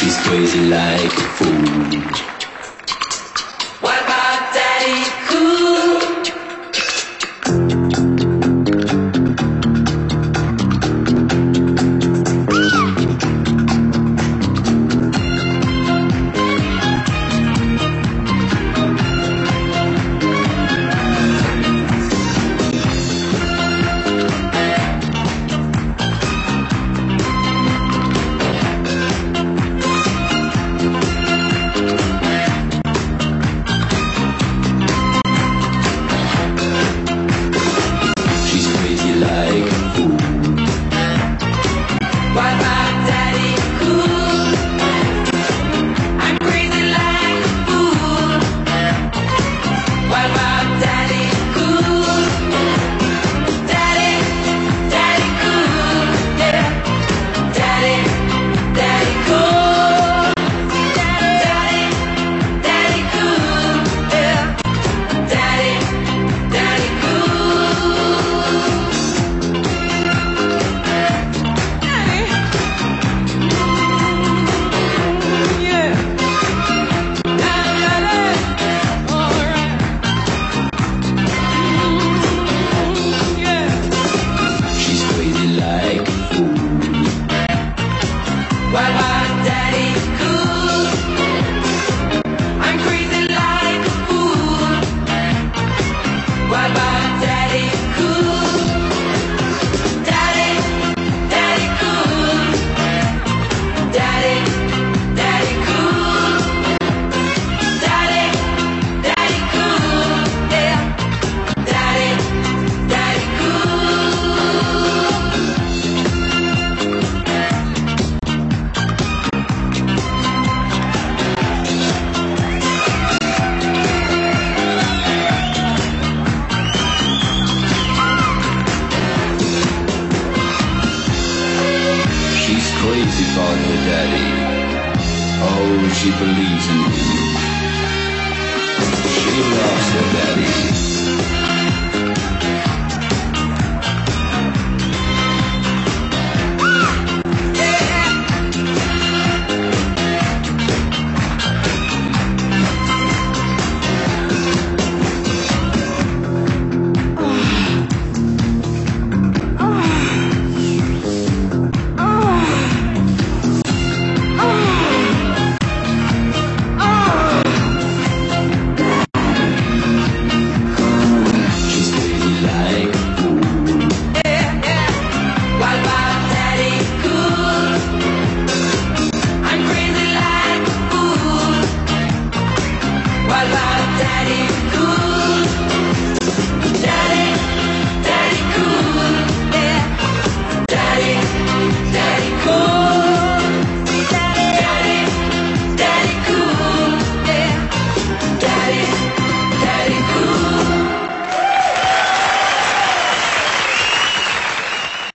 She's crazy like a fool. Well, She before her daddy. Oh, she believes in him. She loves her daddy.